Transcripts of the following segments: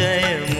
जय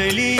முரளி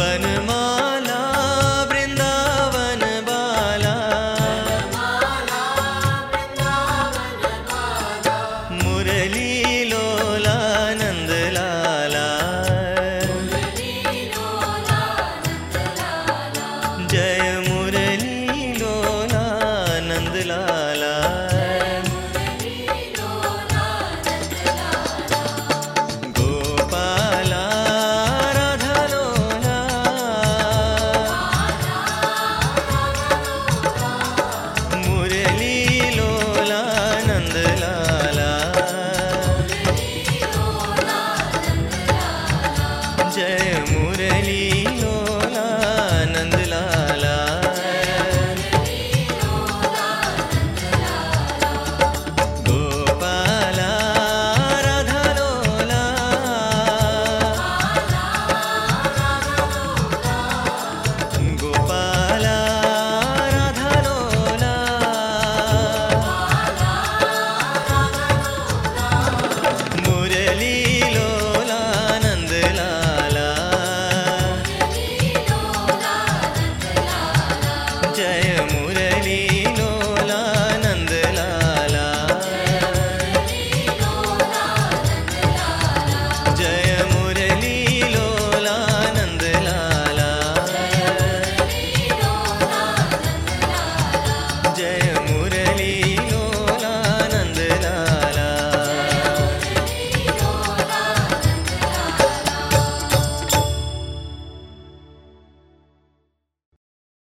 അവന്